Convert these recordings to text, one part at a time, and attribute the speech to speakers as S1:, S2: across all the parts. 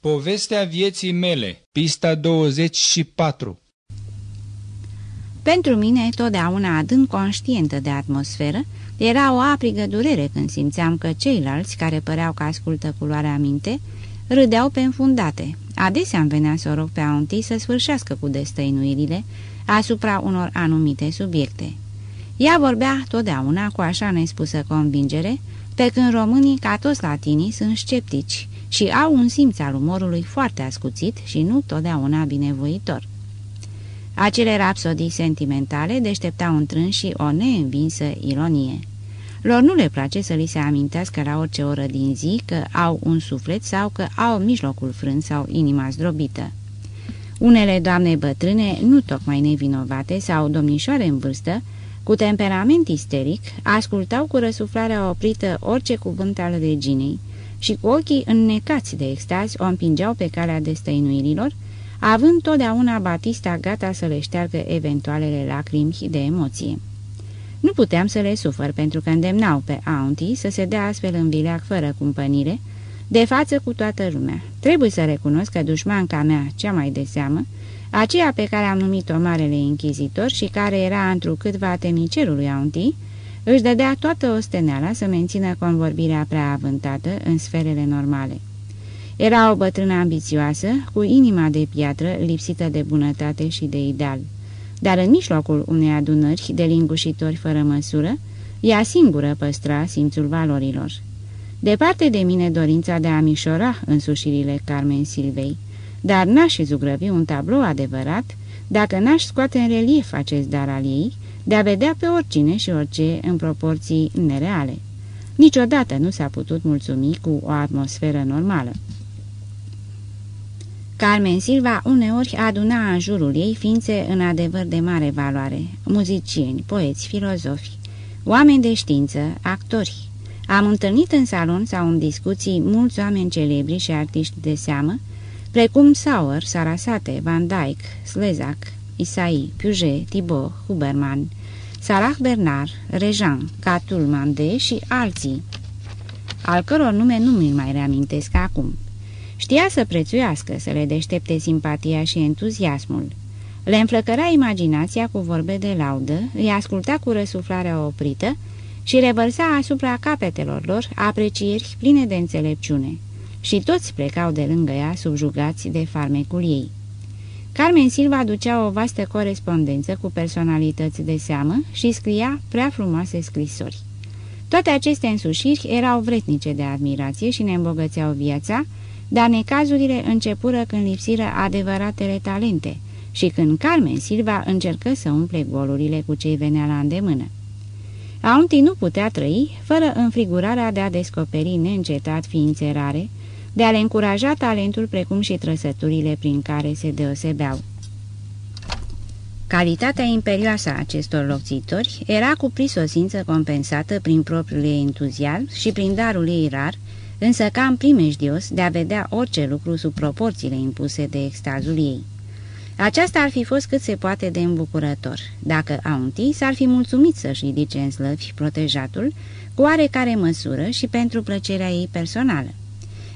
S1: Povestea vieții mele, pista 24
S2: Pentru mine, totdeauna adânc conștientă de atmosferă, era o aprigă durere când simțeam că ceilalți, care păreau că ascultă culoarea minte, râdeau pe înfundate. Adesea îmi venea să o rog pe Auntie să sfârșească cu destăinuirile asupra unor anumite subiecte. Ea vorbea totdeauna cu așa nespusă convingere, pe când românii, ca toți latinii, sunt sceptici și au un simț al umorului foarte ascuțit și nu totdeauna binevoitor. Acele rapsodii sentimentale deșteptau întrâns și o neînvinsă ironie. Lor nu le place să li se amintească la orice oră din zi că au un suflet sau că au mijlocul frânt sau inima zdrobită. Unele doamne bătrâne, nu tocmai nevinovate sau domnișoare în vârstă, cu temperament isteric, ascultau cu răsuflarea oprită orice cuvânt al reginei și cu ochii înnecați de extaz o împingeau pe calea destăinuirilor, având totdeauna Batista gata să le șteargă eventualele lacrimi de emoție. Nu puteam să le sufăr pentru că îndemnau pe Auntie să se dea astfel în vileac fără cumpănire, de față cu toată lumea. Trebuie să recunosc că dușmanca mea, cea mai de seamă, aceea pe care am numit-o Marele Inchizitor și care era întrucâtva temicerului Auntie, își dădea toată osteneala să mențină convorbirea prea avântată în sferele normale. Era o bătrână ambițioasă, cu inima de piatră, lipsită de bunătate și de ideal. Dar în mijlocul unei adunări de lingușitori fără măsură, ea singură păstra simțul valorilor. Departe de mine dorința de a mișora însușirile Carmen Silvei, dar n-aș zugrăvi un tablou adevărat dacă n-aș scoate în relief acest dar al ei, de a vedea pe oricine și orice în proporții nereale. Niciodată nu s-a putut mulțumi cu o atmosferă normală. Carmen Silva uneori aduna în jurul ei ființe în adevăr de mare valoare, muzicieni, poeți, filozofi, oameni de știință, actori. Am întâlnit în salon sau în discuții mulți oameni celebri și artiști de seamă, precum Sauer, Sarasate, Van Dyck, Slezak, Isai, Puget, Thibaut, Huberman, Sarah Bernard, Rejean, Catul Mande și alții, al căror nume nu mi mai reamintesc acum. Știa să prețuiască, să le deștepte simpatia și entuziasmul. Le înflăcăra imaginația cu vorbe de laudă, îi asculta cu răsuflarea oprită și revărsa asupra capetelor lor aprecieri pline de înțelepciune. Și toți plecau de lângă ea subjugați de farmecul ei. Carmen Silva ducea o vastă corespondență cu personalități de seamă și scria prea frumoase scrisori. Toate aceste însușiri erau vretnice de admirație și ne îmbogățeau viața, dar necazurile începură când lipsiră adevăratele talente și când Carmen Silva încercă să umple golurile cu cei venea la îndemână. Aunti nu putea trăi fără înfrigurarea de a descoperi neîncetat ființe rare, de a le încuraja talentul precum și trăsăturile prin care se deosebeau. Calitatea imperioasă a acestor locțitori era cu prisosință compensată prin propriul ei entuziasm și prin darul ei rar, însă cam primejdios de a vedea orice lucru sub proporțiile impuse de extazul ei. Aceasta ar fi fost cât se poate de îmbucurător, dacă Aunti s-ar fi mulțumit să-și ridice în slăvi protejatul cu oarecare măsură și pentru plăcerea ei personală.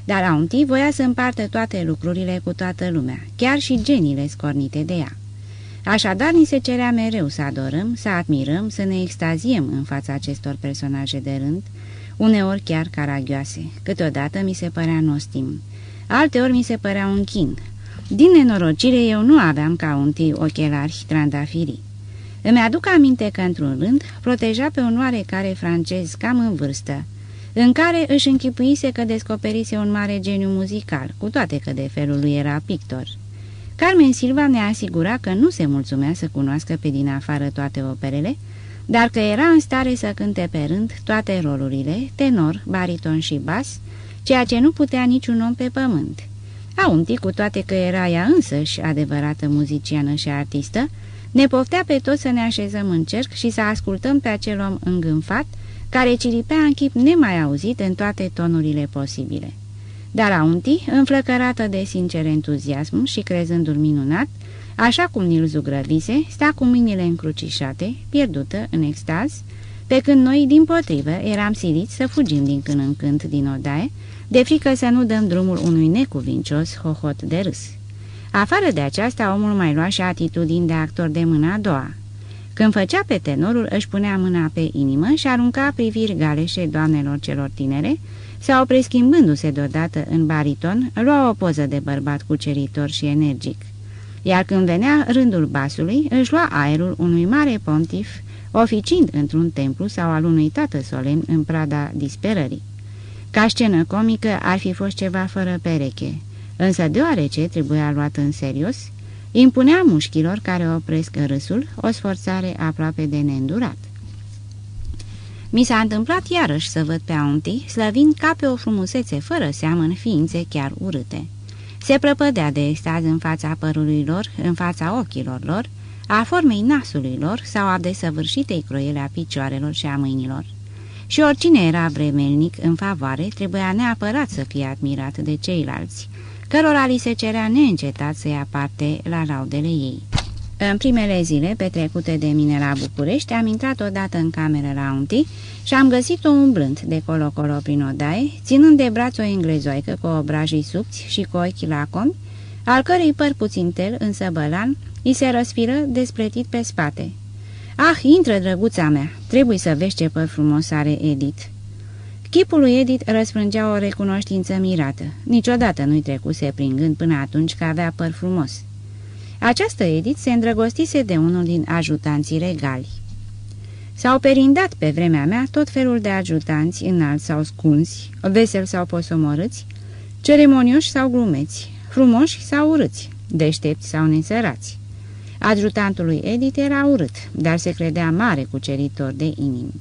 S2: Dar Aunti voia să împartă toate lucrurile cu toată lumea, chiar și genile scornite de ea. Așadar, ni se cerea mereu să adorăm, să admirăm, să ne extaziem în fața acestor personaje de rând, uneori chiar caragioase, câteodată mi se părea nostim, alteori mi se părea un chin. Din nenorocire eu nu aveam ca un tii ochelari trandafirii. Îmi aduc aminte că, într-un rând, proteja pe un oarecare francez cam în vârstă, în care își închipuise că descoperise un mare geniu muzical, cu toate că de felul lui era pictor. Carmen Silva ne asigura că nu se mulțumea să cunoască pe din afară toate operele, dar că era în stare să cânte pe rând toate rolurile, tenor, bariton și bas, ceea ce nu putea niciun om pe pământ. Aunti, cu toate că era ea însăși adevărată muziciană și artistă, ne poftea pe toți să ne așezăm în cerc și să ascultăm pe acel om îngânfat, care ciripea în chip nemai auzit în toate tonurile posibile. Dar Aunti, înflăcărată de sincer entuziasm și crezându-l minunat, așa cum ni-l zugrăvise, sta cu mâinile încrucișate, pierdută în extaz, pe când noi, din potrivă, eram siliți să fugim din când în când din odaie, de frică să nu dăm drumul unui necuvincios hohot de râs. Afară de aceasta, omul mai lua și atitudini de actor de mâna a doua. Când făcea pe tenorul, își punea mâna pe inimă și arunca priviri galeșe doamnelor celor tinere, sau preschimbându-se deodată în bariton, lua o poză de bărbat cuceritor și energic. Iar când venea rândul basului, își lua aerul unui mare pontif, oficind într-un templu sau al unui tată solemn în prada disperării. Ca scenă comică ar fi fost ceva fără pereche, însă deoarece trebuia luat în serios, impunea mușchilor care opresc râsul o sforțare aproape de neîndurat. Mi s-a întâmplat iarăși să văd pe Auntie, slăvind ca pe o frumusețe fără seamă în ființe chiar urâte. Se prăpădea de extaz în fața părului lor, în fața ochilor lor, a formei nasului lor sau a desăvârșitei croiele a picioarelor și a mâinilor. Și oricine era vremelnic în favoare trebuia neapărat să fie admirat de ceilalți, cărora li se cerea neîncetat să ia parte la laudele ei. În primele zile petrecute de mine la București, am intrat odată în cameră la unti și am găsit-o umblând de colo-colo prin odaie, ținând de braț o englezoică cu obrajii subți și cu ochi lacomi, al cărei păr puțin tel, însă bălan, îi se răsfiră despletit pe spate. Ah, intră, drăguța mea, trebuie să vezi ce păr frumos are Edith." Chipul lui Edith răsfrângea o recunoștință mirată. Niciodată nu-i trecuse prin gând până atunci că avea păr frumos. Această Edith se îndrăgostise de unul din ajutanții regali. S-au perindat pe vremea mea tot felul de ajutanți înalți sau scunzi, veseli sau posomorâți, ceremonioși sau glumeți, frumoși sau urâți, deștepți sau nesărați. Ajutantul lui Edith era urât, dar se credea mare cuceritor de inimi.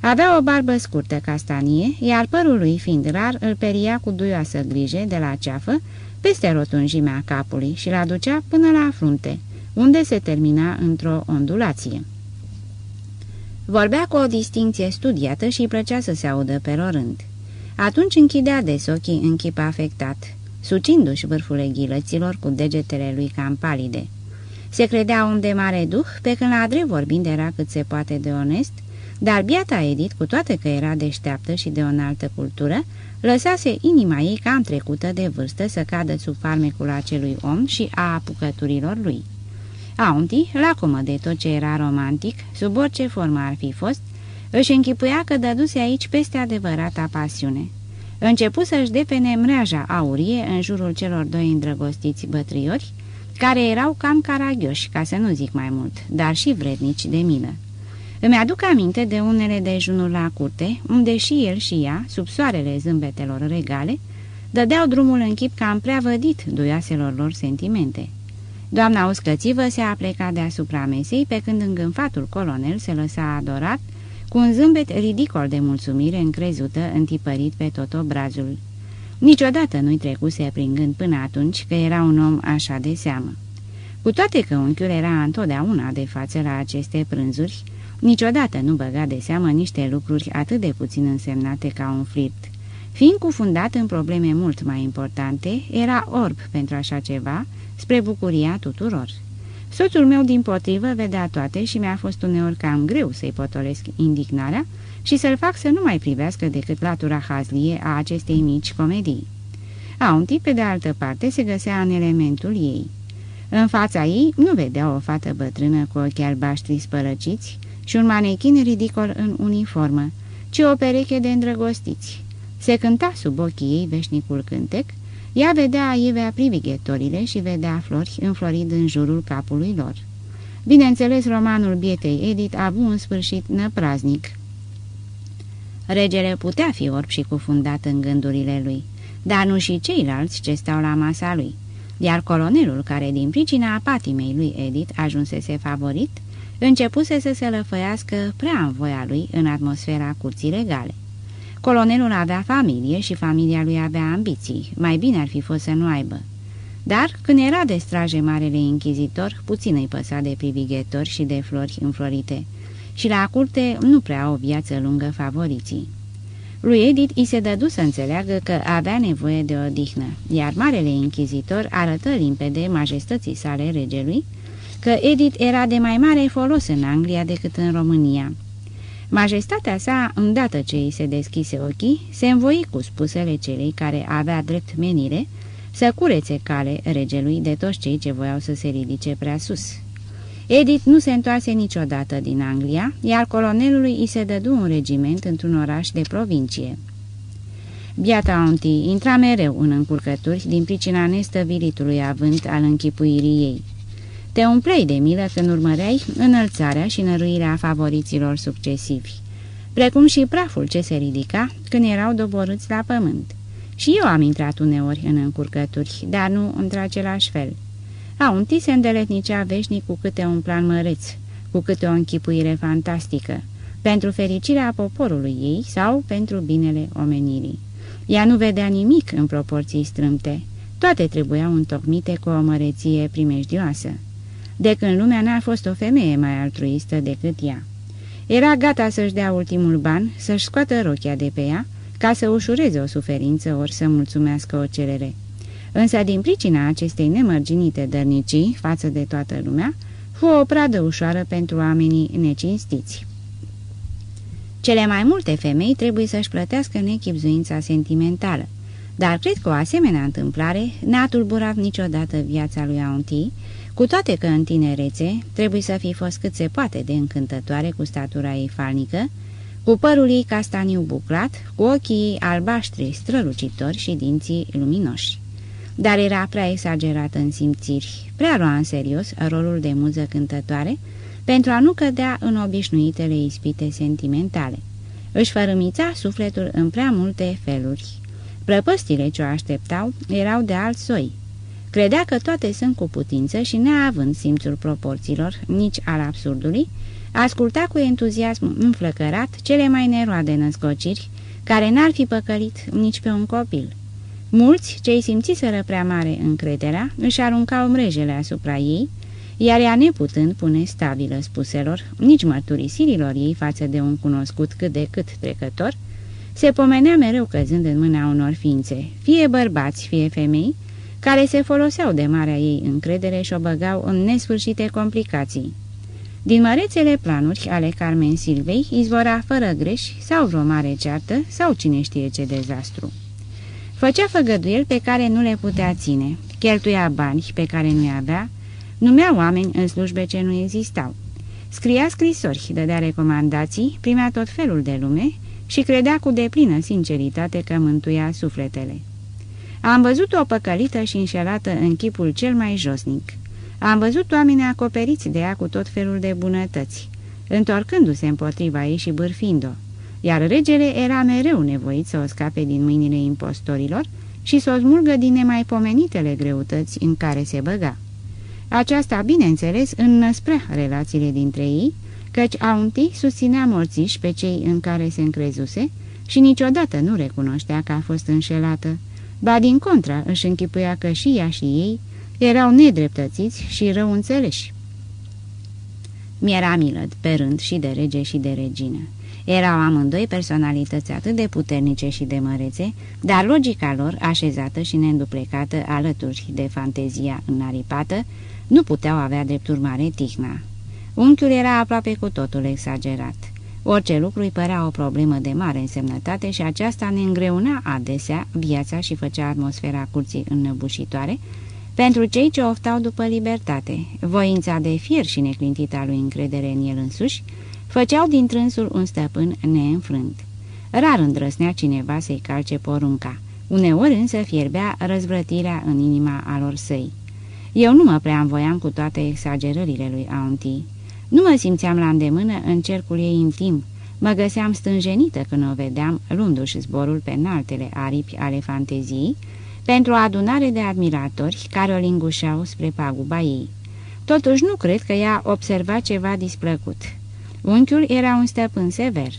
S2: Avea o barbă scurtă castanie, iar părul lui fiind rar îl peria cu duioasă grijă de la ceafă peste rotunjimea capului și l aducea până la frunte, unde se termina într-o ondulație. Vorbea cu o distinție studiată și îi plăcea să se audă pe rorând. Atunci închidea des ochii în chip afectat, sucindu-și vârful ghilăților cu degetele lui cam palide. Se credea un de mare duh, pe când la adre vorbind era cât se poate de onest, dar biata Edith, cu toate că era deșteaptă și de o înaltă cultură, lăsase inima ei cam trecută de vârstă să cadă sub farmecul acelui om și a apucăturilor lui. Aunti, lacomă de tot ce era romantic, sub orice formă ar fi fost, își închipuia că dăduse aici peste adevărata pasiune. Începu să-și depene mreaja aurie în jurul celor doi îndrăgostiți bătriori, care erau cam caragioși, ca să nu zic mai mult, dar și vrednici de milă. Îmi aduc aminte de unele dejunuri la curte, unde și el și ea, sub soarele zâmbetelor regale, dădeau drumul în chip cam prea vădit duioaselor lor sentimente. Doamna uscățivă se apleca deasupra mesei, pe când îngânfatul colonel se lăsa adorat, cu un zâmbet ridicol de mulțumire încrezută, întipărit pe tot obrazul. Niciodată nu-i trecuse prin gând până atunci că era un om așa de seamă. Cu toate că unchiul era întotdeauna de față la aceste prânzuri, Niciodată nu băga de seamă niște lucruri atât de puțin însemnate ca un flirt. Fiind cufundat în probleme mult mai importante, era orb pentru așa ceva, spre bucuria tuturor. Soțul meu, din potrivă, vedea toate și mi-a fost uneori cam greu să-i potolesc indignarea și să-l fac să nu mai privească decât latura hazlie a acestei mici comedii. Auntii, pe de altă parte, se găsea în elementul ei. În fața ei nu vedea o fată bătrână cu ochi albaștri spărăciți, și un manechin ridicol în uniformă, ci o pereche de îndrăgostiți. Se cânta sub ochii ei veșnicul cântec, ea vedea aivea privighetorile și vedea flori înflorind în jurul capului lor. Bineînțeles, romanul bietei Edith a avut un sfârșit năpraznic. Regele putea fi orb și cufundat în gândurile lui, dar nu și ceilalți ce stau la masa lui, iar colonelul care din pricina apatimei lui Edith ajunsese favorit, începuse să se lăfăiască prea în voia lui în atmosfera curții legale. Colonelul avea familie și familia lui avea ambiții, mai bine ar fi fost să nu aibă. Dar, când era de straje marele inchizitor, puțin îi păsa de privighetori și de flori înflorite, și la curte nu prea o viață lungă favoriții. Lui Edith îi se dădu să înțeleagă că avea nevoie de odihnă, iar marele inchizitor arătă limpede majestății sale regelui că Edith era de mai mare folos în Anglia decât în România. Majestatea sa, îndată ce îi se deschise ochii, se învoi cu spusele celei care avea drept menire să curețe cale regelui de toți cei ce voiau să se ridice prea sus. Edith nu se întoarse niciodată din Anglia, iar colonelului îi se dădu un regiment într-un oraș de provincie. Biata Auntie intra mereu în încurcături din pricina nestăvilitului avânt al închipuirii ei. Te umplei de milă când urmăreai înălțarea și năruirea favoriților succesivi, precum și praful ce se ridica când erau doborâți la pământ. Și eu am intrat uneori în încurcături, dar nu într-același fel. Auntie se îndeletnicea veșnic cu câte un plan măreț, cu câte o închipuire fantastică, pentru fericirea poporului ei sau pentru binele omenirii. Ea nu vedea nimic în proporții strâmte. Toate trebuiau întocmite cu o măreție primejdioasă. De când lumea n-a fost o femeie mai altruistă decât ea. Era gata să-și dea ultimul ban, să-și scoată rochia de pe ea, ca să ușureze o suferință ori să mulțumească o cerere. Însă, din pricina acestei nemărginite dărnicii față de toată lumea, fu o pradă ușoară pentru oamenii necinstiți. Cele mai multe femei trebuie să-și plătească nechipzuința sentimentală, dar cred că o asemenea întâmplare n-a tulburat niciodată viața lui Auntie, cu toate că în tinerețe trebuie să fi fost cât se poate de încântătoare cu statura ei falnică, cu părul ei castaniu buclat, cu ochii albaștri strălucitori și dinții luminoși. Dar era prea exagerată în simțiri, prea lua în serios rolul de muză cântătoare, pentru a nu cădea în obișnuitele ispite sentimentale. Își fărâmița sufletul în prea multe feluri. Prăpăstile ce o așteptau erau de alt soi. Credea că toate sunt cu putință și neavând simțul proporțiilor, nici al absurdului, asculta cu entuziasm înflăcărat cele mai neroade născociri, care n-ar fi păcălit nici pe un copil. Mulți, cei simțiseră prea mare încrederea, își aruncau mrejele asupra ei, iar ea neputând pune stabilă spuselor, nici mărturisirilor ei față de un cunoscut cât de cât trecător, se pomenea mereu căzând în mâna unor ființe, fie bărbați, fie femei, care se foloseau de marea ei încredere și o băgau în nesfârșite complicații. Din mărețele planuri ale Carmen Silvei izvora fără greș sau vreo mare ceartă sau cine știe ce dezastru. Făcea făgăduieli pe care nu le putea ține, cheltuia bani pe care nu-i avea, Numea oameni în slujbe ce nu existau. Scria scrisori, dădea recomandații, primea tot felul de lume și credea cu deplină sinceritate că mântuia sufletele. Am văzut o păcălită și înșelată în chipul cel mai josnic. Am văzut oameni acoperiți de ea cu tot felul de bunătăți, întorcându-se împotriva ei și bârfind-o, iar regele era mereu nevoit să o scape din mâinile impostorilor și să o smulgă din nemaipomenitele greutăți în care se băga. Aceasta, bineînțeles, înnăsprea relațiile dintre ei, căci Aunti susținea morțiși pe cei în care se încrezuse și niciodată nu recunoștea că a fost înșelată, ba din contra își închipuia că și ea și ei erau nedreptățiți și rău înțeleși. Mi-era milă pe rând și de rege și de regină. Erau amândoi personalități atât de puternice și de mărețe, dar logica lor, așezată și neînduplecată alături de fantezia înaripată, nu puteau avea drept urmare tihna. Unchiul era aproape cu totul exagerat. Orice lucru îi părea o problemă de mare însemnătate și aceasta ne îngreuna adesea viața și făcea atmosfera curții înnăbușitoare pentru cei ce oftau după libertate. Voința de fier și neclintita lui încredere în el însuși făceau din trânsul un stăpân neînfrânt. Rar îndrăsnea cineva să-i calce porunca, uneori însă fierbea răzvrătirea în inima alor săi. Eu nu mă prea învoiam cu toate exagerările lui Auntie. Nu mă simțeam la îndemână în cercul ei intim. Mă găseam stânjenită când o vedeam, luându-și zborul pe înaltele aripi ale fanteziei, pentru o adunare de admiratori care o lingușeau spre paguba ei. Totuși nu cred că ea observa ceva displăcut. Unchiul era un stăpân sever,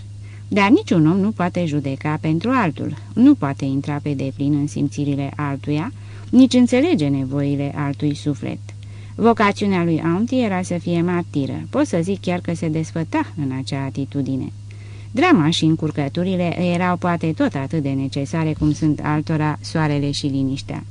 S2: dar niciun om nu poate judeca pentru altul, nu poate intra pe deplin în simțirile altuia, nici înțelege nevoile altui suflet. Vocațiunea lui Aunti era să fie martiră, pot să zic chiar că se desfăta în acea atitudine. Drama și încurcăturile erau poate tot atât de necesare cum sunt altora soarele și liniștea.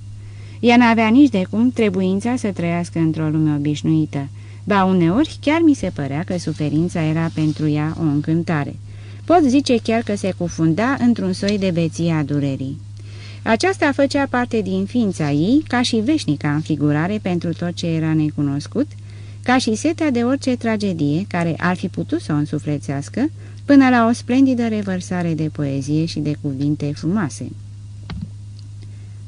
S2: Ea n-avea nici de cum trebuința să trăiască într-o lume obișnuită, ba uneori chiar mi se părea că suferința era pentru ea o încântare – Pot zice chiar că se cufunda într-un soi de beție a durerii. Aceasta făcea parte din ființa ei, ca și veșnica înfigurare pentru tot ce era necunoscut, ca și setea de orice tragedie care ar fi putut să o însuflețească, până la o splendidă revărsare de poezie și de cuvinte frumoase.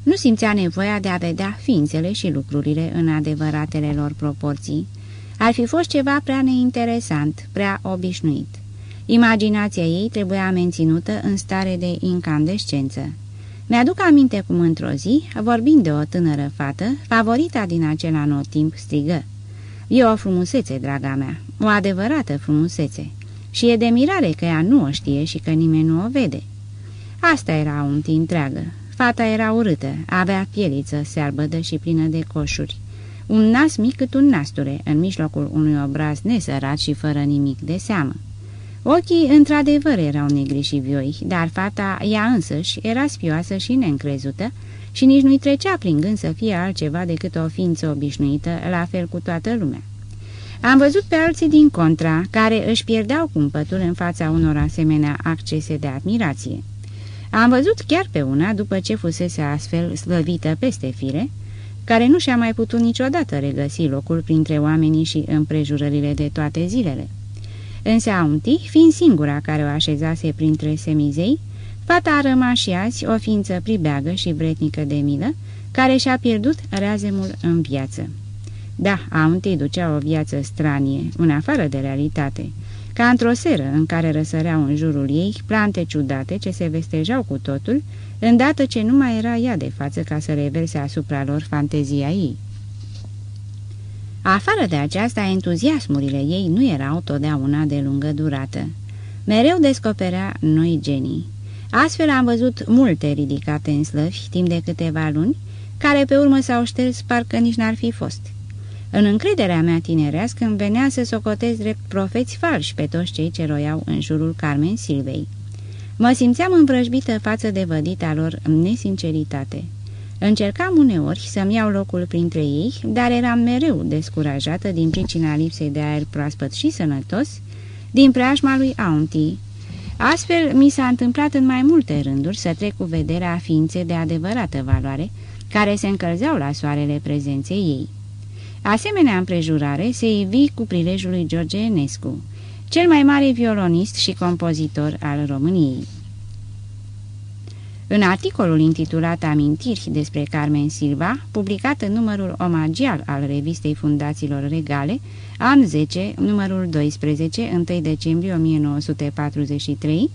S2: Nu simțea nevoia de a vedea ființele și lucrurile în adevăratele lor proporții. Ar fi fost ceva prea neinteresant, prea obișnuit. Imaginația ei trebuia menținută în stare de incandescență. Mi-aduc aminte cum într-o zi, vorbind de o tânără fată, favorita din acel anotimp strigă. E o frumusețe, draga mea, o adevărată frumusețe. Și e de mirare că ea nu o știe și că nimeni nu o vede. Asta era un întreagă. Fata era urâtă, avea pieliță searbădă și plină de coșuri. Un nas mic cât un nasture, în mijlocul unui obraz nesărat și fără nimic de seamă. Ochii, într-adevăr, erau negri și vioi, dar fata, ea însăși, era spioasă și neîncrezută și nici nu-i trecea prin gând să fie altceva decât o ființă obișnuită, la fel cu toată lumea. Am văzut pe alții din contra, care își pierdeau cumpătul în fața unor asemenea accese de admirație. Am văzut chiar pe una, după ce fusese astfel slăvită peste fire, care nu și-a mai putut niciodată regăsi locul printre oamenii și împrejurările de toate zilele. Însă Aunti, fiind singura care o așezase printre semizei, fata a rămas și azi o ființă pribeagă și vretnică de milă, care și-a pierdut reazemul în viață. Da, Aunti ducea o viață stranie, în afară de realitate, ca într-o seră în care răsăreau în jurul ei plante ciudate ce se vestejau cu totul, îndată ce nu mai era ea de față ca să reverse asupra lor fantezia ei. Afară de aceasta, entuziasmurile ei nu erau totdeauna de lungă durată. Mereu descoperea noi genii. Astfel am văzut multe ridicate în slăvi timp de câteva luni, care pe urmă s-au șters parcă nici n-ar fi fost. În încrederea mea tinerească îmi venea să socotez drept profeți falși pe toți cei ce roiau în jurul Carmen Silvei. Mă simțeam învrăjbită față de vădita lor nesinceritate. Încercam uneori să-mi iau locul printre ei, dar eram mereu descurajată din pricina lipsei de aer proaspăt și sănătos, din preajma lui Auntie. Astfel, mi s-a întâmplat în mai multe rânduri să trec cu vederea ființe de adevărată valoare, care se încălzeau la soarele prezenței ei. Asemenea împrejurare se ivi cu prilejul lui George Enescu, cel mai mare violonist și compozitor al României. În articolul intitulat Amintiri despre Carmen Silva, publicat în numărul omagial al revistei Fundațiilor Regale, an 10, numărul 12, 1 decembrie 1943,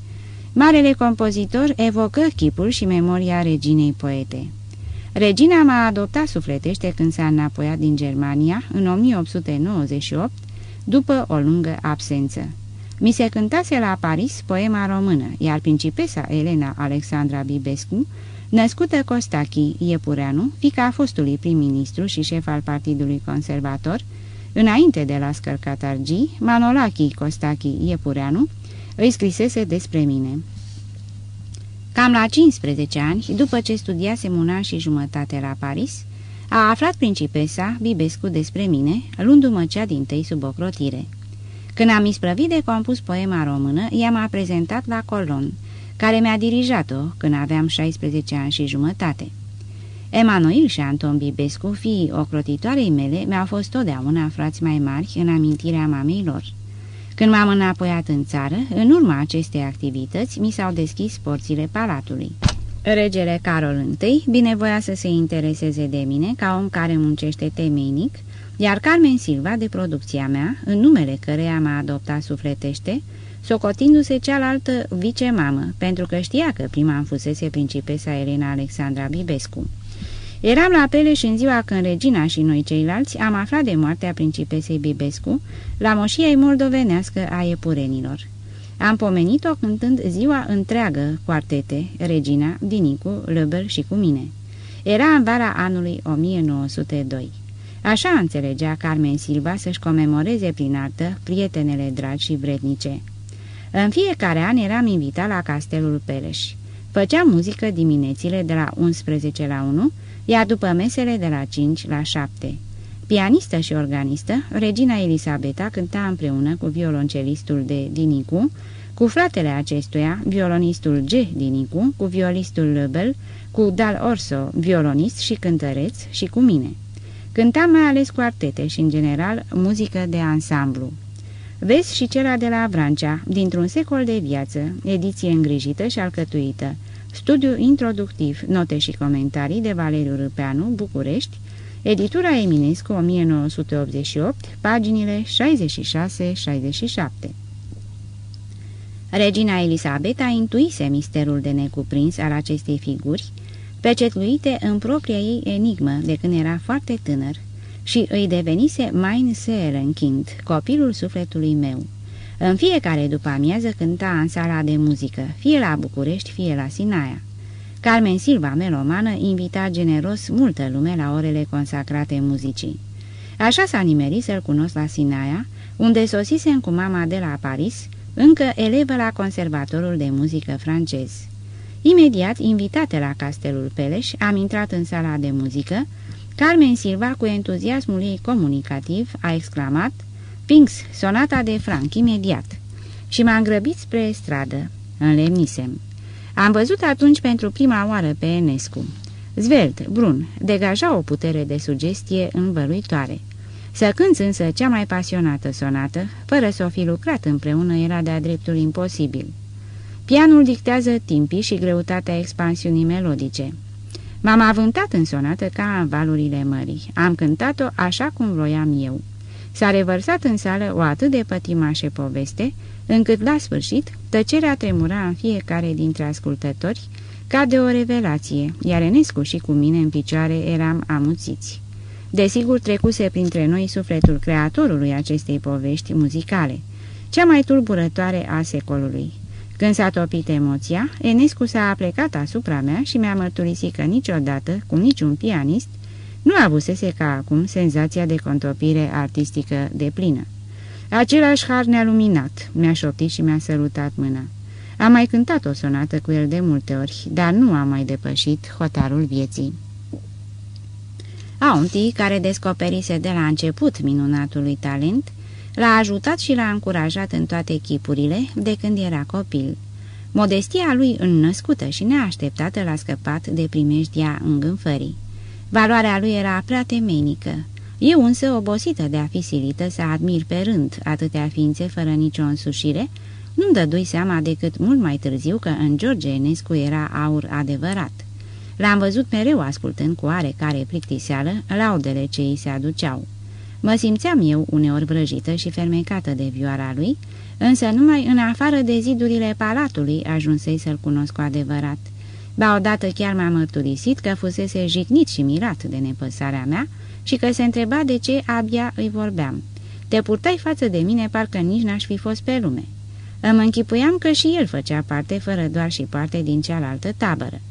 S2: marele compozitor evocă chipul și memoria reginei poete. Regina m-a adoptat sufletește când s-a înapoiat din Germania în 1898, după o lungă absență. Mi se cântase la Paris poema română, iar principesa Elena Alexandra Bibescu, născută Costachi Iepureanu, fica fostului prim-ministru și șef al Partidului Conservator, înainte de la scărcatargii, Manolachi Costachi Iepureanu, îi scrisese despre mine. Cam la 15 ani, după ce studiase un an și jumătate la Paris, a aflat principesa Bibescu despre mine, luându-mă cea din tăi sub ocrotire. Când am isprăvit de compus poema română, ea m-a prezentat la Colon, care mi-a dirijat-o când aveam 16 ani și jumătate. Emanuel și Anton Bibescu, fiii ocrotitoarei mele, mi-au fost totdeauna frați mai mari în amintirea mamei lor. Când m-am înapoiat în țară, în urma acestei activități, mi s-au deschis porțile palatului. Regele Carol I binevoia să se intereseze de mine ca om care muncește temeinic, iar Carmen Silva, de producția mea, în numele căreia m-a adoptat sufletește, socotindu-se cealaltă vicemamă, pentru că știa că prima îmi fusese principesa Elena Alexandra Bibescu. Eram la pele și în ziua când regina și noi ceilalți am aflat de moartea principesei Bibescu la moșia moldovenească a epurenilor. Am pomenit-o cântând ziua întreagă artete, Regina, Dinicu, Löber și cu mine. Era în vara anului 1902. Așa înțelegea Carmen Silva să-și comemoreze prin artă prietenele dragi și vrednice. În fiecare an eram invitat la Castelul Peleș. Făceam muzică diminețile de la 11 la 1, iar după mesele de la 5 la 7. Pianistă și organistă, regina Elisabeta cânta împreună cu violoncelistul de Dinicu, cu fratele acestuia, violonistul G. Dinicu, cu violistul Lebel, cu Dal Orso, violonist și cântăreț, și cu mine. Cântam mai ales cu artete și, în general, muzică de ansamblu. Vezi și cela de la Vrancea, dintr-un secol de viață, ediție îngrijită și alcătuită, studiu introductiv, note și comentarii de Valeriu Râpeanu, București, editura Eminescu 1988, paginile 66-67. Regina Elisabeta intuise misterul de necuprins al acestei figuri, pecetluite în propria ei enigmă de când era foarte tânăr, și îi devenise Mein Seelenkind, copilul sufletului meu. În fiecare după amiază cânta în sala de muzică, fie la București, fie la Sinaia. Carmen Silva, melomană, invita generos multă lume la orele consacrate muzicii. Așa s-a nimerit să-l cunosc la Sinaia, unde sosisem cu mama de la Paris, încă elevă la conservatorul de muzică francez. Imediat, invitate la Castelul Peleș, am intrat în sala de muzică, Carmen Silva, cu entuziasmul ei comunicativ, a exclamat Pinks, sonata de Frank, imediat!" și m-am grăbit spre stradă. Înlemnisem. Am văzut atunci pentru prima oară pe Enescu. Zvelt, brun, degaja o putere de sugestie învăluitoare. Să cânți însă cea mai pasionată sonată, fără să o fi lucrat împreună, era de-a dreptul imposibil. Pianul dictează timpii și greutatea expansiunii melodice. M-am avântat în sonată ca în valurile mării. Am cântat-o așa cum vroiam eu. S-a revărsat în sală o atât de pătimașe poveste, încât la sfârșit tăcerea tremura în fiecare dintre ascultători ca de o revelație, iar Enescu și cu mine în picioare eram amuțiți. Desigur trecuse printre noi sufletul creatorului acestei povești muzicale, cea mai tulburătoare a secolului. Când s-a topit emoția, Enescu s-a aplecat asupra mea și mi-a mărturisit că niciodată, cu niciun pianist, nu avusese ca acum senzația de contopire artistică de plină. Același har ne-a luminat, mi-a șoptit și mi-a sărutat mâna. Am mai cântat o sonată cu el de multe ori, dar nu am mai depășit hotarul vieții. Auntie, care descoperise de la început minunatului talent, l-a ajutat și l-a încurajat în toate echipurile de când era copil. Modestia lui înnăscută și neașteptată l-a scăpat de primejdia îngânfării. Valoarea lui era prea temeinică. Eu însă, obosită de a fi silită să admir pe rând atâtea ființe fără nicio însușire, nu-mi dădui seama decât mult mai târziu că în George Enescu era aur adevărat. L-am văzut mereu ascultând cu oarecare plictiseală laudele ce îi se aduceau. Mă simțeam eu uneori vrăjită și fermecată de vioara lui, însă numai în afară de zidurile palatului ajunsei să-l cunosc cu adevărat. Ba odată chiar m-a mărturisit că fusese jignit și mirat de nepăsarea mea și că se întreba de ce abia îi vorbeam. Te purtai față de mine parcă nici n-aș fi fost pe lume. Îmi închipuiam că și el făcea parte, fără doar și parte, din cealaltă tabără.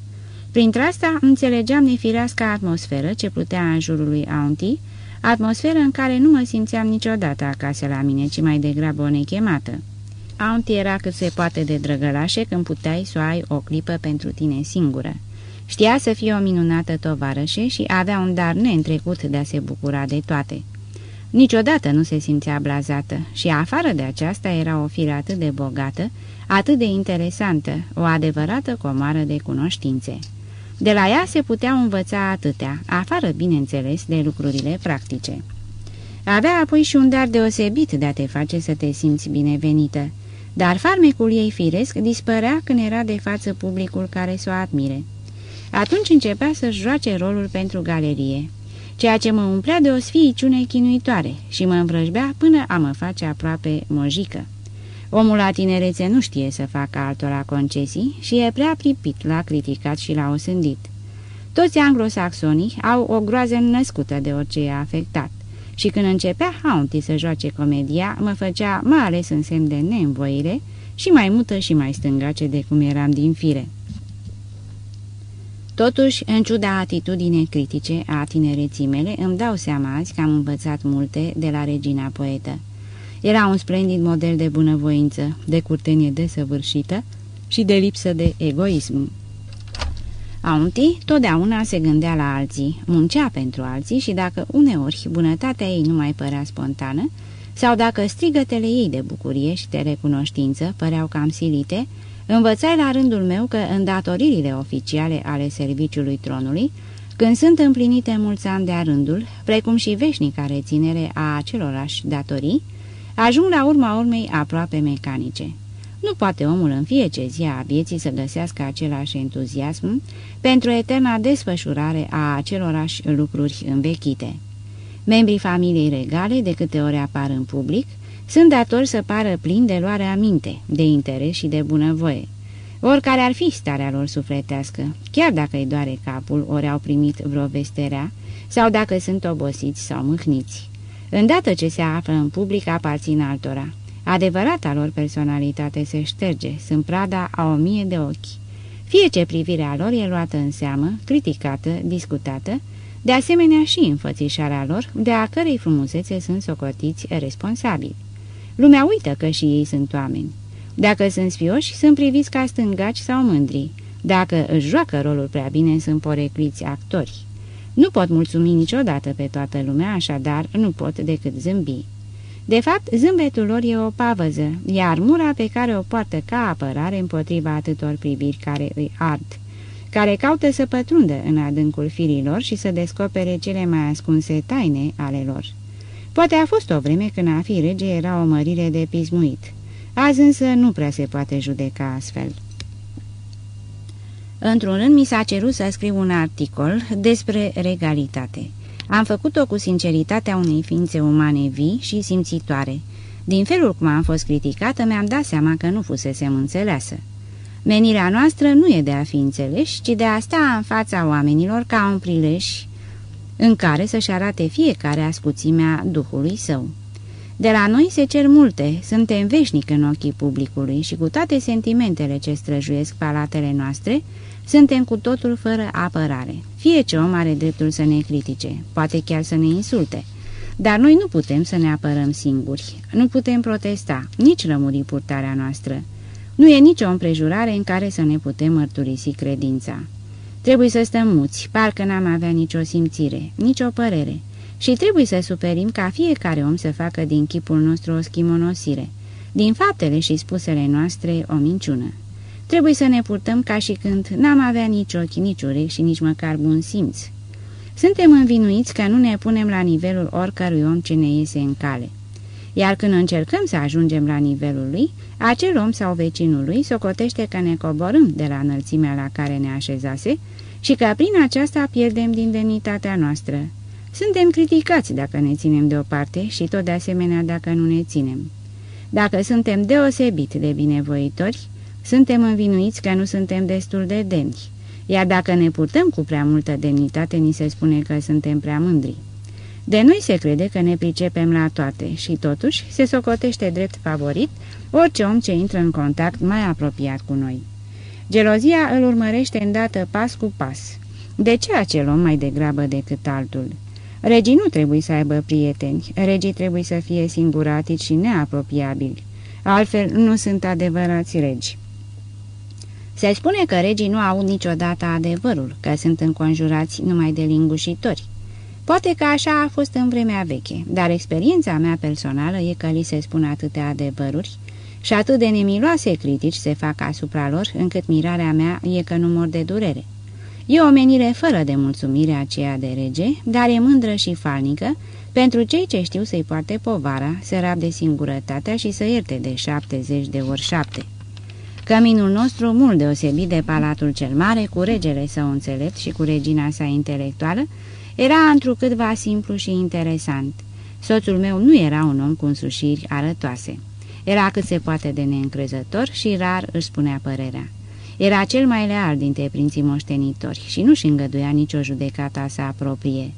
S2: Printre asta înțelegeam nefirească atmosferă ce plutea în jurul lui Auntie, atmosferă în care nu mă simțeam niciodată acasă la mine, ci mai degrabă o nechemată. Auntie era cât se poate de drăgălașe când puteai să o ai o clipă pentru tine singură. Știa să fie o minunată tovarășe și avea un dar neîntrecut de a se bucura de toate. Niciodată nu se simțea blazată și afară de aceasta era o fire atât de bogată, atât de interesantă, o adevărată comară de cunoștințe. De la ea se puteau învăța atâtea, afară, bineînțeles, de lucrurile practice. Avea apoi și un dar deosebit de a te face să te simți binevenită, dar farmecul ei firesc dispărea când era de față publicul care să o admire. Atunci începea să-și joace rolul pentru galerie, ceea ce mă umplea de o sfiiciune chinuitoare și mă învrăjbea până a mă face aproape mojică. Omul la tinerețe nu știe să facă altora concesii și e prea pripit la criticat și la osândit. Toți anglosaxonii au o groază născută de orice e afectat și când începea Haunty să joace comedia, mă făcea mai ales în semn de neînvoire și mai mută și mai stângace de cum eram din fire. Totuși, în ciuda atitudine critice a tinereții mele, îmi dau seama azi că am învățat multe de la regina poetă. Era un splendid model de bunăvoință, de curtenie desăvârșită și de lipsă de egoism. Auntie totdeauna se gândea la alții, muncea pentru alții și dacă uneori bunătatea ei nu mai părea spontană, sau dacă strigătele ei de bucurie și de recunoștință păreau cam silite, învățai la rândul meu că îndatoririle oficiale ale serviciului tronului, când sunt împlinite mulți ani de-a rândul, precum și veșnica reținere a acelorași datorii, ajung la urma urmei aproape mecanice. Nu poate omul în fiecare zi a vieții să găsească același entuziasm pentru eterna desfășurare a acelorași lucruri învechite. Membrii familiei regale, de câte ori apar în public, sunt datori să pară plini de luare aminte, de interes și de bunăvoie. Oricare ar fi starea lor sufletească, chiar dacă îi doare capul, ori au primit vreo vesterea, sau dacă sunt obosiți sau mâhniți. Îndată ce se află în public, aparțin altora. Adevărata lor personalitate se șterge, sunt prada a o mie de ochi. Fie ce privirea lor e luată în seamă, criticată, discutată, de asemenea și înfățișarea lor, de a cărei frumusețe sunt socotiți responsabili. Lumea uită că și ei sunt oameni. Dacă sunt sfioși, sunt priviți ca stângaci sau mândri. Dacă își joacă rolul prea bine, sunt porecliți actori. Nu pot mulțumi niciodată pe toată lumea, așadar nu pot decât zâmbi. De fapt, zâmbetul lor e o pavăză, iar mura pe care o poartă ca apărare împotriva atâtor priviri care îi ard, care caută să pătrundă în adâncul firilor și să descopere cele mai ascunse taine ale lor. Poate a fost o vreme când a fi rege era o mărire de pismuit. Azi însă nu prea se poate judeca astfel. Într-un rând mi s-a cerut să scriu un articol despre regalitate. Am făcut-o cu sinceritatea unei ființe umane vii și simțitoare. Din felul cum am fost criticată, mi-am dat seama că nu fusesem înțeleasă. Menirea noastră nu e de a fi înțeleși, ci de a sta în fața oamenilor ca un prilej în care să-și arate fiecare ascuțimea Duhului său. De la noi se cer multe, suntem veșnic în ochii publicului și cu toate sentimentele ce străjuiesc palatele noastre, suntem cu totul fără apărare. Fie ce om are dreptul să ne critique, poate chiar să ne insulte. Dar noi nu putem să ne apărăm singuri, nu putem protesta, nici rămuri purtarea noastră. Nu e nicio împrejurare în care să ne putem mărturisi credința. Trebuie să stăm muți, parcă n-am avea nicio simțire, nicio părere. Și trebuie să suferim ca fiecare om să facă din chipul nostru o schimonosire, din faptele și spusele noastre o minciună. Trebuie să ne purtăm ca și când n-am avea nici ochi, nici urechi și nici măcar bun simț. Suntem învinuiți că nu ne punem la nivelul oricărui om ce ne iese în cale. Iar când încercăm să ajungem la nivelul lui, acel om sau vecinul lui socotește că ne coborâm de la înălțimea la care ne așezase și că prin aceasta pierdem din demnitatea noastră. Suntem criticați dacă ne ținem deoparte și tot de asemenea dacă nu ne ținem. Dacă suntem deosebit de binevoitori, suntem învinuiți că nu suntem destul de demni, iar dacă ne purtăm cu prea multă demnitate, ni se spune că suntem prea mândri. De noi se crede că ne pricepem la toate și totuși se socotește drept favorit orice om ce intră în contact mai apropiat cu noi. Gelozia îl urmărește îndată pas cu pas. De ce acel om mai degrabă decât altul? Regii nu trebuie să aibă prieteni, regii trebuie să fie singuratici și neapropiabili. Altfel nu sunt adevărați regi. Se spune că regii nu au niciodată adevărul, că sunt înconjurați numai de lingușitori. Poate că așa a fost în vremea veche, dar experiența mea personală e că li se spun atâtea adevăruri și atât de nemiloase critici se fac asupra lor, încât mirarea mea e că nu mor de durere. E o menire fără de mulțumire aceea de rege, dar e mândră și falnică pentru cei ce știu să-i poarte povara, să de singurătatea și să ierte de 70 de ori șapte. Căminul nostru, mult deosebit de palatul cel mare, cu regele său înțelept și cu regina sa intelectuală, era întrucâtva simplu și interesant. Soțul meu nu era un om cu însușiri arătoase. Era cât se poate de neîncrezător și rar își spunea părerea. Era cel mai leal dintre prinții moștenitori și nu-și îngăduia nicio judecată sa proprie.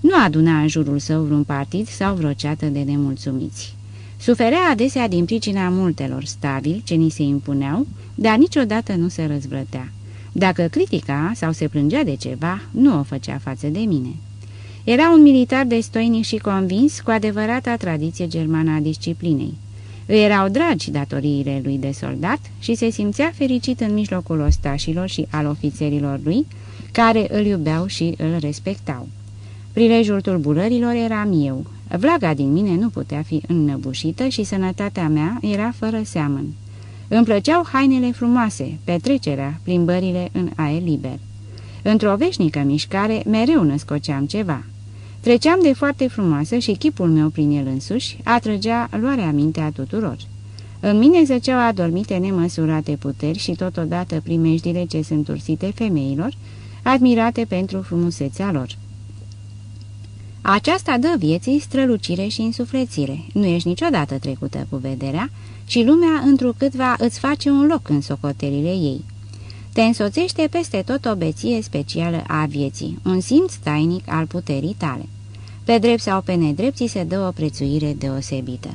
S2: Nu aduna în jurul său vreun partid sau vreo ceată de nemulțumiți. Suferea adesea din pricina multelor stabili ce ni se impuneau, dar niciodată nu se răzvrătea. Dacă critica sau se plângea de ceva, nu o făcea față de mine. Era un militar destoinic și convins cu adevărata tradiție germană a disciplinei. Îi erau dragi datoriile lui de soldat și se simțea fericit în mijlocul ostașilor și al ofițerilor lui, care îl iubeau și îl respectau. Prilejul tulburărilor eram eu, Vlaga din mine nu putea fi înnăbușită și sănătatea mea era fără seamăn. Îmi plăceau hainele frumoase, petrecerea, plimbările în aer liber. Într-o veșnică mișcare, mereu născoceam ceva. Treceam de foarte frumoasă și chipul meu prin el însuși atrăgea luarea minte a tuturor. În mine zăceau adormite nemăsurate puteri și totodată primejdile ce sunt ursite femeilor, admirate pentru frumusețea lor. Aceasta dă vieții strălucire și insuflețire. Nu ești niciodată trecută cu vederea și lumea întrucâtva îți face un loc în socotelile ei. Te însoțește peste tot o beție specială a vieții, un simț tainic al puterii tale. Pe drept sau pe nedrept ți se dă o prețuire deosebită.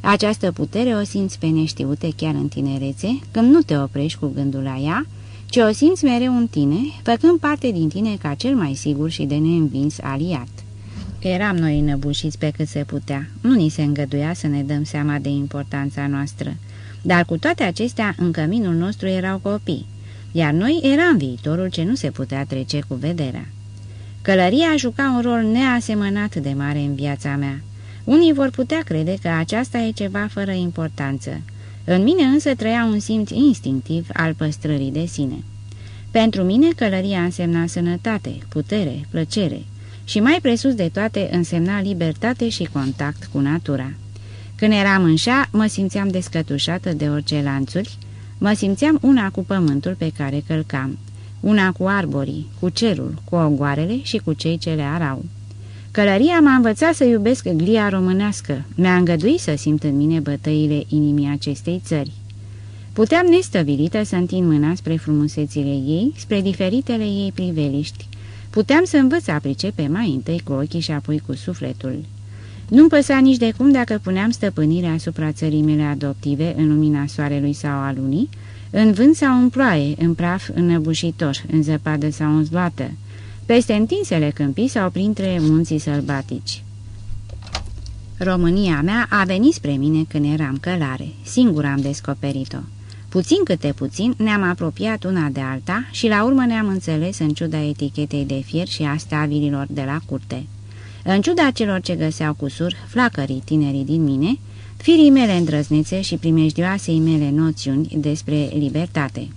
S2: Această putere o simți pe neștiute chiar în tinerețe, când nu te oprești cu gândul la ea, ci o simți mereu în tine, făcând parte din tine ca cel mai sigur și de neînvins aliat. Eram noi înăbușiți pe cât se putea, nu ni se îngăduia să ne dăm seama de importanța noastră, dar cu toate acestea în căminul nostru erau copii, iar noi eram viitorul ce nu se putea trece cu vederea. Călăria juca un rol neasemănat de mare în viața mea. Unii vor putea crede că aceasta e ceva fără importanță. În mine însă trăia un simț instinctiv al păstrării de sine. Pentru mine călăria însemna sănătate, putere, plăcere și mai presus de toate însemna libertate și contact cu natura. Când eram în șa, mă simțeam descătușată de orice lanțuri, mă simțeam una cu pământul pe care călcam, una cu arborii, cu cerul, cu ogoarele și cu cei ce le arau. Călăria m-a învățat să iubesc glia românească, mi-a îngăduit să simt în mine bătăile inimii acestei țări. Puteam nestăvilită să întind mâna spre frumusețile ei, spre diferitele ei priveliști. Puteam să învăț a pricepe mai întâi cu ochii și apoi cu sufletul. Nu-mi păsa nici de cum dacă puneam stăpânirea asupra țării mele adoptive în lumina soarelui sau a lunii, în vânt sau în ploaie, în praf înnăbușitor, în zăpadă sau în zloată, peste întinsele câmpii sau printre munții sălbatici. România mea a venit spre mine când eram călare, singur am descoperit-o. Puțin câte puțin ne-am apropiat una de alta și la urmă ne-am înțeles în ciuda etichetei de fier și a stabililor de la curte. În ciuda celor ce găseau cu sur, flacării tinerii din mine, firii mele îndrăznețe și primejdioasei mele noțiuni despre libertate.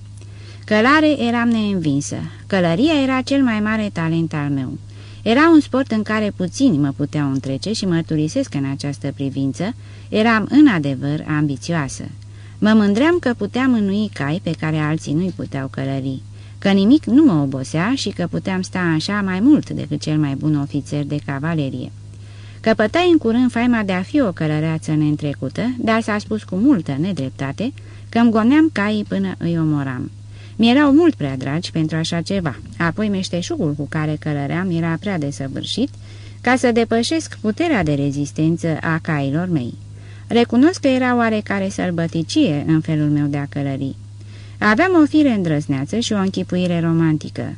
S2: Călare eram neînvinsă. Călăria era cel mai mare talent al meu. Era un sport în care puțini mă puteau întrece și mărturisesc în această privință, eram în adevăr ambițioasă. Mă mândream că puteam înui cai pe care alții nu-i puteau călări, că nimic nu mă obosea și că puteam sta așa mai mult decât cel mai bun ofițer de cavalerie. Căpătai în curând faima de a fi o călăreață neîntrecută, dar s-a spus cu multă nedreptate că îmi goneam caii până îi omoram. Mi-erau mult prea dragi pentru așa ceva, apoi meșteșugul cu care călăream era prea desăvârșit ca să depășesc puterea de rezistență a cailor mei. Recunosc că era oarecare sărbăticie în felul meu de a călări. Aveam o fire îndrăzneață și o închipuire romantică.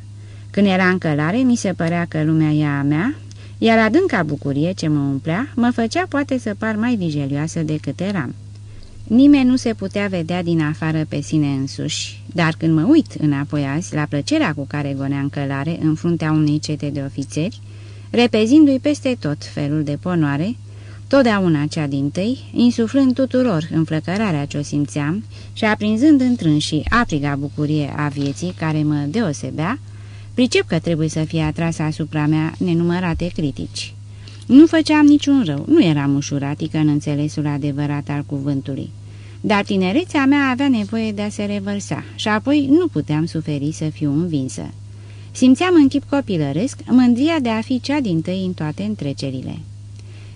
S2: Când era în călare, mi se părea că lumea e a mea, iar adânca bucurie ce mă umplea mă făcea poate să par mai vijelioasă decât eram. Nimeni nu se putea vedea din afară pe sine însuși, dar când mă uit înapoi azi la plăcerea cu care gonea în călare în fruntea unei cete de ofițeri, repezindu-i peste tot felul de ponoare, totdeauna cea din tâi, insuflând tuturor înflăcărarea ce o simțeam și aprinzând întrânși apriga bucurie a vieții care mă deosebea, pricep că trebuie să fie atras asupra mea nenumărate critici. Nu făceam niciun rău, nu eram ușuratică în înțelesul adevărat al cuvântului. Dar tinerețea mea avea nevoie de a se revărsa și apoi nu puteam suferi să fiu învinsă. Simțeam în chip copilăresc mândria de a fi cea din tăi în toate întrecerile.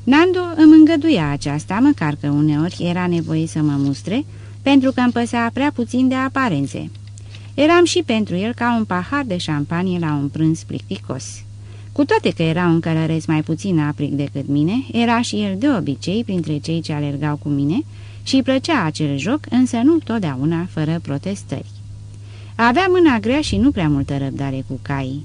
S2: Nando îmi îngăduia aceasta, măcar că uneori era nevoie să mă mustre, pentru că îmi păsea prea puțin de aparențe. Eram și pentru el ca un pahar de șampanie la un prânz plicticos. Cu toate că era un călăreț mai puțin aprig decât mine, era și el de obicei printre cei ce alergau cu mine și îi plăcea acel joc, însă nu totdeauna fără protestări. Avea mâna grea și nu prea multă răbdare cu caii.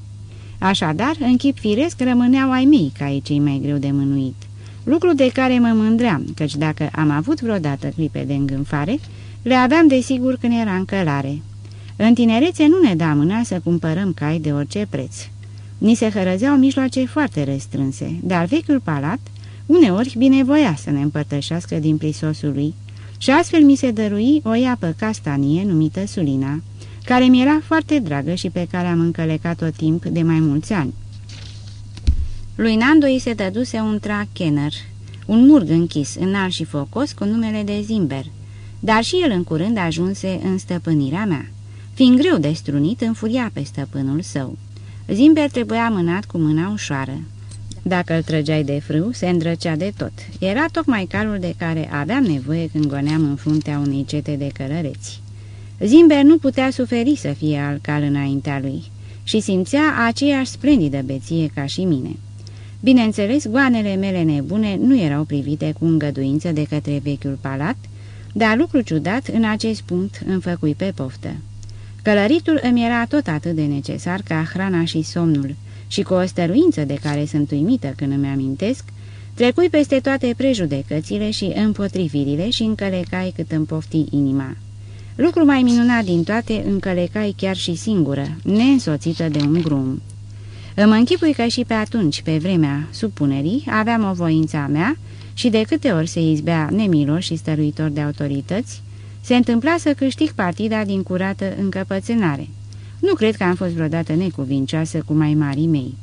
S2: Așadar, în chip firesc rămâneau ai mei caii cei mai greu de mânuit. Lucru de care mă mândream, căci dacă am avut vreodată clipe de îngânfare, le aveam desigur când era în călare. În tinerețe nu ne da mâna să cumpărăm cai de orice preț. Ni se hărăzeau mijloace foarte restrânse, dar vechiul palat, Uneori binevoia să ne împărtășească din prisosul lui și astfel mi se dărui o iapă castanie numită Sulina, care mi era foarte dragă și pe care am încălecat-o timp de mai mulți ani. Lui Nando îi se dăduse un trachener, un murg închis, înalt și focos, cu numele de Zimber, dar și el în curând ajunse în stăpânirea mea. Fiind greu de strunit, înfuria pe stăpânul său. Zimber trebuia mânat cu mâna ușoară. Dacă îl trăgeai de frâu, se îndrăcea de tot. Era tocmai calul de care aveam nevoie când goneam în fruntea unei cete de călăreți. Zimber nu putea suferi să fie al cal înaintea lui și simțea aceeași splendidă beție ca și mine. Bineînțeles, goanele mele nebune nu erau privite cu îngăduință de către vechiul palat, dar lucru ciudat, în acest punct îmi făcui pe poftă. Călăritul îmi era tot atât de necesar ca hrana și somnul și cu o stăruință de care sunt uimită când îmi amintesc, trecui peste toate prejudecățile și împotrivirile și încălecai cât îmi pofti inima. Lucru mai minunat din toate, încălecai chiar și singură, neînsoțită de un grum. Îmi închipui că și pe atunci, pe vremea supunerii, aveam o voință a mea și de câte ori se izbea nemilos și stăruitor de autorități, se întâmpla să câștig partida din curată încăpățânare. Nu cred că am fost vreodată necuvincioasă cu mai marii mei.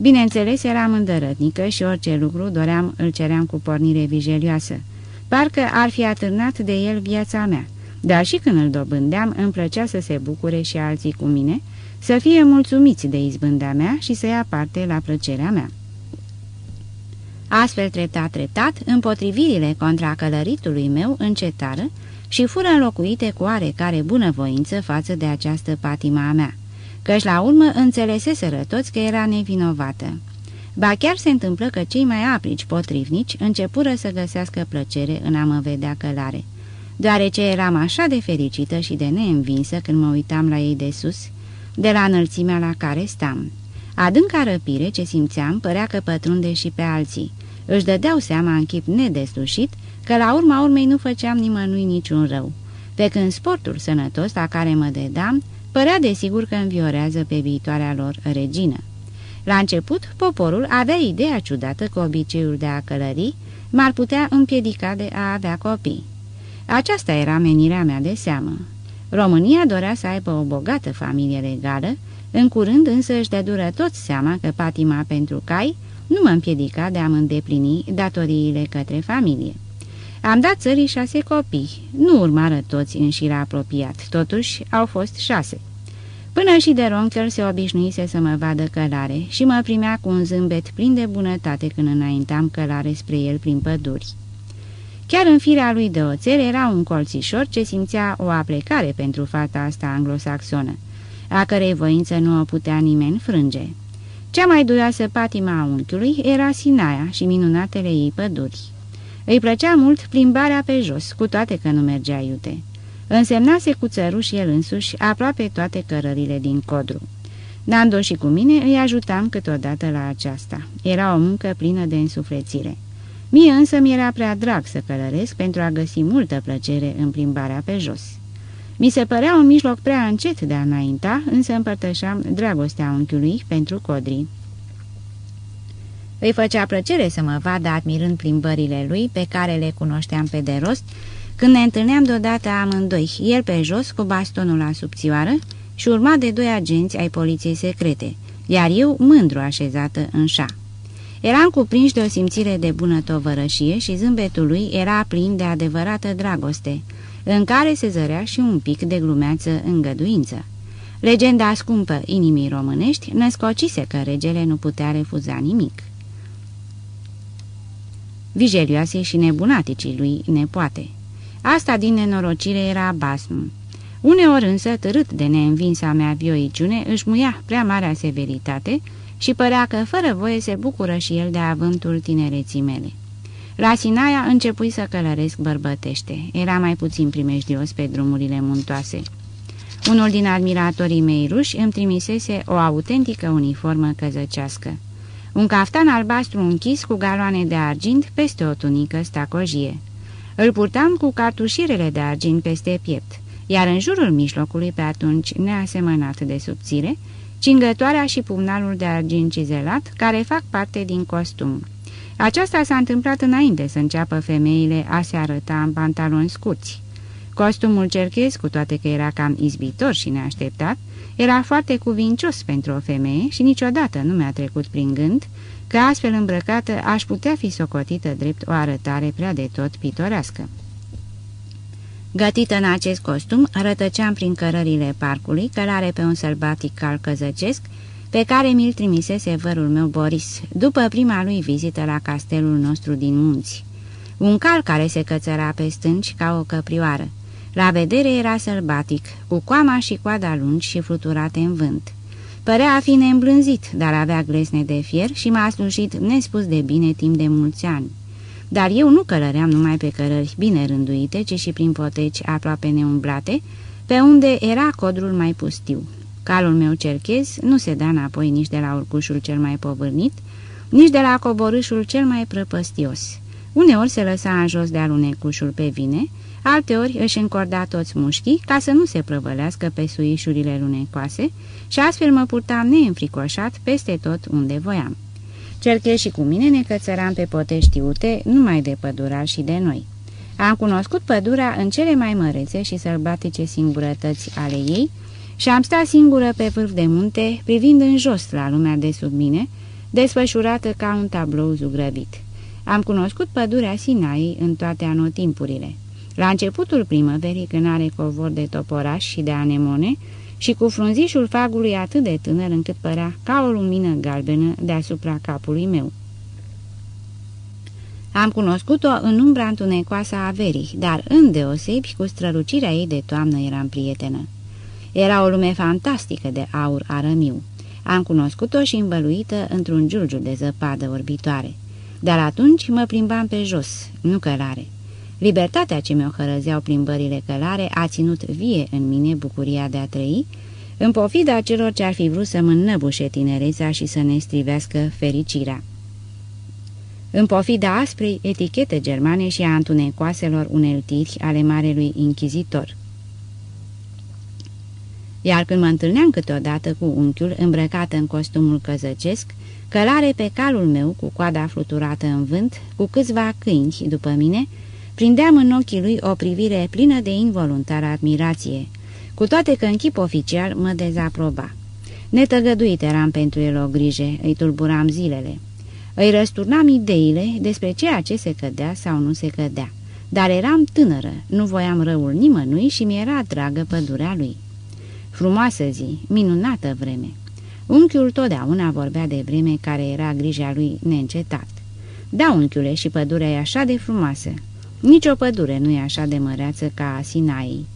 S2: Bineînțeles, eram îndărătnică și orice lucru doream îl ceream cu pornire vijelioasă. Parcă ar fi atârnat de el viața mea, dar și când îl dobândeam îmi plăcea să se bucure și alții cu mine, să fie mulțumiți de izbânda mea și să ia parte la plăcerea mea. Astfel, treptat, treptat, împotrivirile contra călăritului meu încetară și fură înlocuite cu oarecare bunăvoință față de această patima a mea, căci la urmă înțeleseseră toți că era nevinovată. Ba chiar se întâmplă că cei mai aprici potrivnici începură să găsească plăcere în a mă vedea călare, deoarece eram așa de fericită și de neînvinsă când mă uitam la ei de sus, de la înălțimea la care stam. Adânca răpire ce simțeam părea că pătrunde și pe alții. Își dădeau seama în chip nedeslușit că la urma urmei nu făceam nimănui niciun rău, pe când sportul sănătos la care mă dedam părea desigur că înviorează pe viitoarea lor regină. La început, poporul avea ideea ciudată că obiceiul de a călări m-ar putea împiedica de a avea copii. Aceasta era menirea mea de seamă. România dorea să aibă o bogată familie legală, în curând însă își dură tot seama că patima pentru cai nu mă împiedica de a-mi îndeplini datoriile către familie. Am dat țării șase copii, nu urmară toți în șira apropiat, totuși au fost șase. Până și de ronchel se obișnuise să mă vadă călare și mă primea cu un zâmbet plin de bunătate când înaintam călare spre el prin păduri. Chiar în firea lui de oțel era un colțișor ce simțea o aplecare pentru fata asta anglosaxonă, a cărei voință nu o putea nimeni frânge. Cea mai duioasă patima a unchiului era Sinaia și minunatele ei păduri. Îi plăcea mult plimbarea pe jos, cu toate că nu mergea iute. Însemnase cu țăruș el însuși aproape toate cărările din codru. Nando și cu mine îi ajutam câteodată la aceasta. Era o muncă plină de însuflețire. Mie însă mi era prea drag să călăresc pentru a găsi multă plăcere în plimbarea pe jos. Mi se părea un mijloc prea încet de a înainta, însă împărtășeam dragostea unchiului pentru codri. Îi făcea plăcere să mă vadă admirând plimbările lui, pe care le cunoșteam pe de rost, când ne întâlneam deodată amândoi, el pe jos cu bastonul la subțioară și urmat de doi agenți ai poliției secrete, iar eu mândru așezată în șa. Eram cuprinși de o simțire de bună tovărășie și zâmbetul lui era plin de adevărată dragoste, în care se zărea și un pic de glumeață îngăduință. Legenda scumpă inimii românești născocise că regele nu putea refuza nimic. Vijelioase și nebunaticii lui nepoate. Asta din nenorocire era basm. Uneori însă, târât de neînvinsa mea vioiciune, își muia prea marea severitate și părea că fără voie se bucură și el de avântul tinereții mele. La Sinaia începui să călăresc bărbătește. Era mai puțin primejdios pe drumurile muntoase. Unul din admiratorii mei ruși îmi trimisese o autentică uniformă căzăcească. Un caftan albastru închis cu galoane de argint peste o tunică stacojie. Îl purtam cu cartușirele de argint peste piept, iar în jurul mijlocului pe atunci neasemănat de subțire, cingătoarea și pumnalul de argint cizelat, care fac parte din costum. Aceasta s-a întâmplat înainte să înceapă femeile a se arăta în pantaloni scurți. Costumul cerchez, cu toate că era cam izbitor și neașteptat, era foarte cuvincios pentru o femeie și niciodată nu mi-a trecut prin gând că astfel îmbrăcată aș putea fi socotită drept o arătare prea de tot pitorească. Gătită în acest costum, rătăceam prin cărările parcului, călare pe un sălbatic cal căzăcesc, pe care mi-l trimisese vărul meu Boris, după prima lui vizită la castelul nostru din munți. Un cal care se cățăra pe stânci ca o căprioară. La vedere era sălbatic, cu coama și coada lungi și fluturate în vânt. Părea a fi neîmblânzit, dar avea glesne de fier și m-a slujit nespus de bine timp de mulți ani. Dar eu nu călăream numai pe cărări bine rânduite, ci și prin poteci aproape neumblate, pe unde era codrul mai pustiu. Calul meu cerchez nu se da înapoi nici de la urcușul cel mai povârnit, nici de la coborâșul cel mai prăpăstios. Uneori se lăsa în jos de alunecușul pe vine, alteori își încorda toți mușchii ca să nu se prăvălească pe suișurile lunecoase și astfel mă purtam neînfricoșat peste tot unde voiam. Cerche și cu mine ne cățăram pe poteștiute numai de pădura și de noi. Am cunoscut pădurea în cele mai mărețe și sălbatice singurătăți ale ei și am stat singură pe vârf de munte, privind în jos la lumea de sub mine, desfășurată ca un tablou zugrăvit. Am cunoscut pădurea Sinai în toate anotimpurile. La începutul primăverii, când are covor de toporaș și de anemone, și cu frunzișul fagului atât de tânăr încât părea ca o lumină galbenă deasupra capului meu. Am cunoscut-o în umbra întunecoasă a verii, dar îndeosebi cu strălucirea ei de toamnă eram prietenă. Era o lume fantastică de aur arămiu. Am cunoscut-o și învăluită într-un giulgiu de zăpadă orbitoare. Dar atunci mă plimbam pe jos, nu călare. Libertatea ce mi-o hărăzeau plimbările călare a ținut vie în mine bucuria de a trăi, în pofida celor ce ar fi vrut să mă înnăbușe tinerețea și să ne strivească fericirea. În pofida asprei etichete germane și a întunecoaselor uneltiri ale Marelui Inchizitor. Iar când mă întâlneam câteodată cu unchiul îmbrăcat în costumul căzăcesc, călare pe calul meu cu coada fluturată în vânt, cu câțiva câini după mine, Prindeam în ochii lui o privire plină de involuntară admirație, cu toate că în chip oficial mă dezaproba. Netăgăduit eram pentru el o grijă, îi tulburam zilele. Îi răsturnam ideile despre ceea ce se cădea sau nu se cădea. Dar eram tânără, nu voiam răul nimănui și mi-era dragă pădurea lui. Frumoasă zi, minunată vreme. Unchiul totdeauna vorbea de vreme care era grija lui neîncetat. Da, unchiule, și pădurea e așa de frumoasă. Nici o pădure nu e așa de măreață ca Sinai.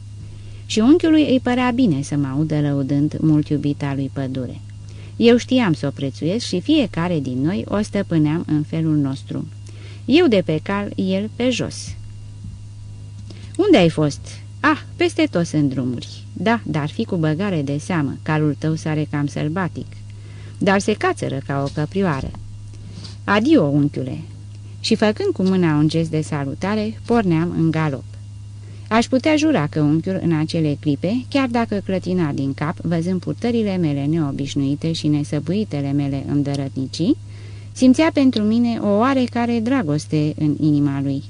S2: Și unchiului îi părea bine să mă audă lăudând mult iubita lui pădure. Eu știam să o prețuiesc și fiecare din noi o stăpâneam în felul nostru. Eu de pe cal, el pe jos. Unde ai fost?" Ah, peste tot sunt drumuri. Da, dar fi cu băgare de seamă, calul tău sare cam sălbatic. Dar se cațără ca o căprioară. Adio, unchiule, și făcând cu mâna un gest de salutare, porneam în galop. Aș putea jura că unchiul în acele clipe, chiar dacă clătina din cap, văzând purtările mele neobișnuite și nesăbuitele mele îndărătnicii, simțea pentru mine o oarecare dragoste în inima lui.